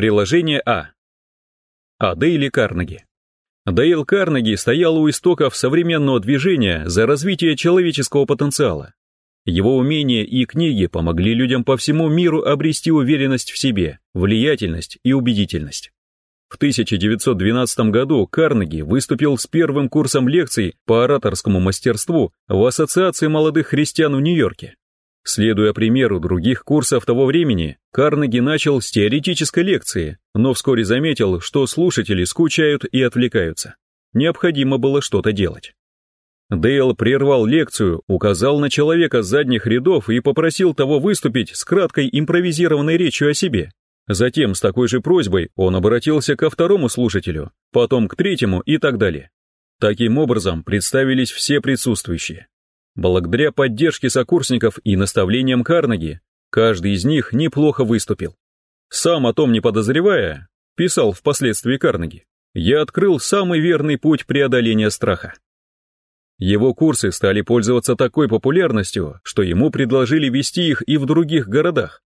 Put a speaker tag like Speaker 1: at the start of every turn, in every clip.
Speaker 1: Приложение А. О Дейле Карнеги. Дейл Карнеги стоял у истоков современного движения за развитие человеческого потенциала. Его умения и книги помогли людям по всему миру обрести уверенность в себе, влиятельность и убедительность. В 1912 году Карнеги выступил с первым курсом лекций по ораторскому мастерству в Ассоциации молодых христиан в Нью-Йорке. Следуя примеру других курсов того времени, Карнеги начал с теоретической лекции, но вскоре заметил, что слушатели скучают и отвлекаются. Необходимо было что-то делать. Дейл прервал лекцию, указал на человека с задних рядов и попросил того выступить с краткой импровизированной речью о себе. Затем с такой же просьбой он обратился ко второму слушателю, потом к третьему и так далее. Таким образом представились все присутствующие. Благодаря поддержке сокурсников и наставлениям Карнеги, каждый из них неплохо выступил. Сам о том не подозревая, писал впоследствии Карнеги, я открыл самый верный путь преодоления страха. Его курсы стали пользоваться такой популярностью, что ему предложили вести их и в других городах.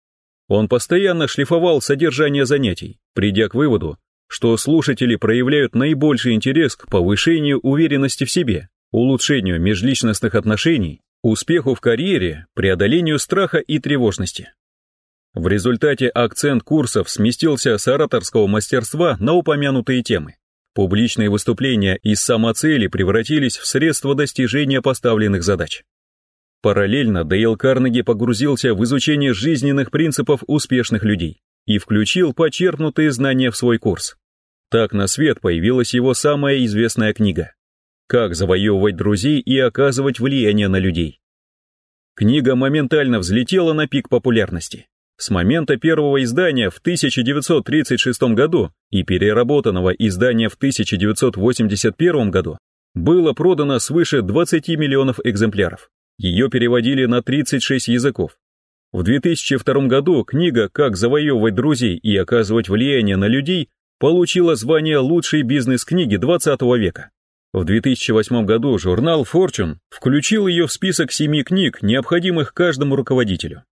Speaker 1: Он постоянно шлифовал содержание занятий, придя к выводу, что слушатели проявляют наибольший интерес к повышению уверенности в себе, улучшению межличностных отношений, успеху в карьере, преодолению страха и тревожности. В результате акцент курсов сместился с ораторского мастерства на упомянутые темы. Публичные выступления из самоцели превратились в средство достижения поставленных задач. Параллельно Дейл Карнеги погрузился в изучение жизненных принципов успешных людей и включил почерпнутые знания в свой курс. Так на свет появилась его самая известная книга как завоевывать друзей и оказывать влияние на людей. Книга моментально взлетела на пик популярности. С момента первого издания в 1936 году и переработанного издания в 1981 году было продано свыше 20 миллионов экземпляров. Ее переводили на 36 языков. В 2002 году книга «Как завоевывать друзей и оказывать влияние на людей» получила звание лучшей бизнес-книги 20 века. В 2008 году журнал Fortune включил ее в список семи книг, необходимых каждому руководителю.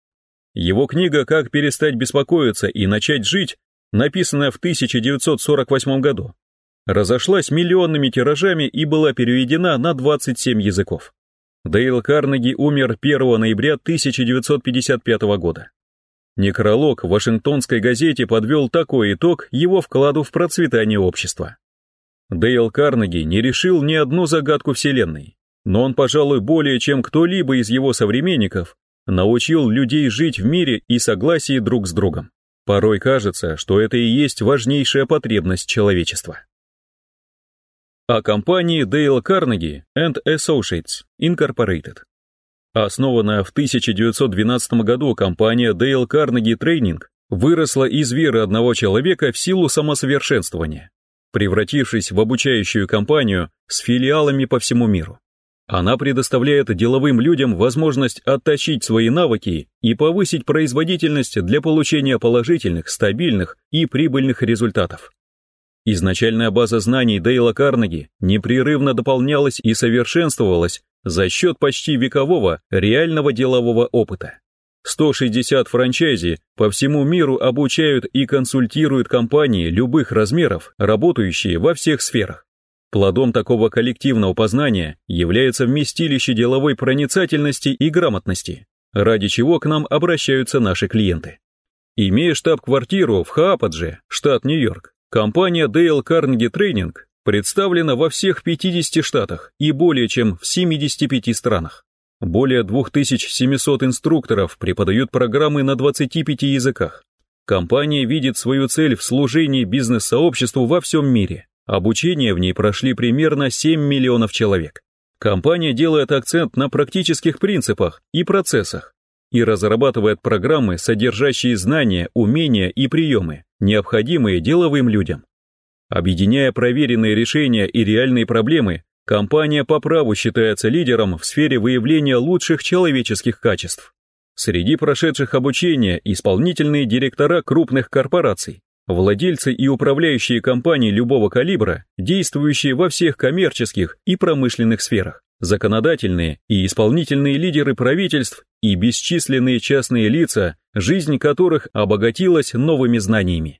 Speaker 1: Его книга «Как перестать беспокоиться и начать жить», написанная в 1948 году, разошлась миллионными тиражами и была переведена на 27 языков. Дейл Карнеги умер 1 ноября 1955 года. Некролог в Вашингтонской газете подвел такой итог его вкладу в процветание общества. Дейл Карнеги не решил ни одну загадку Вселенной, но он, пожалуй, более чем кто-либо из его современников, научил людей жить в мире и согласии друг с другом. Порой кажется, что это и есть важнейшая потребность человечества. О компании Dale Carnegie and Associates Incorporated. Основанная в 1912 году компания Dale Carnegie Training выросла из веры одного человека в силу самосовершенствования превратившись в обучающую компанию с филиалами по всему миру. Она предоставляет деловым людям возможность отточить свои навыки и повысить производительность для получения положительных, стабильных и прибыльных результатов. Изначальная база знаний Дейла Карнеги непрерывно дополнялась и совершенствовалась за счет почти векового реального делового опыта. 160 франчайзи по всему миру обучают и консультируют компании любых размеров, работающие во всех сферах. Плодом такого коллективного познания является вместилище деловой проницательности и грамотности, ради чего к нам обращаются наши клиенты. Имея штаб-квартиру в Хаападже, штат Нью-Йорк, компания Dale Carnegie Training представлена во всех 50 штатах и более чем в 75 странах. Более 2700 инструкторов преподают программы на 25 языках. Компания видит свою цель в служении бизнес-сообществу во всем мире. Обучение в ней прошли примерно 7 миллионов человек. Компания делает акцент на практических принципах и процессах и разрабатывает программы, содержащие знания, умения и приемы, необходимые деловым людям. Объединяя проверенные решения и реальные проблемы, Компания по праву считается лидером в сфере выявления лучших человеческих качеств. Среди прошедших обучение исполнительные директора крупных корпораций, владельцы и управляющие компаний любого калибра, действующие во всех коммерческих и промышленных сферах, законодательные и исполнительные лидеры правительств и бесчисленные частные лица, жизнь которых обогатилась новыми знаниями.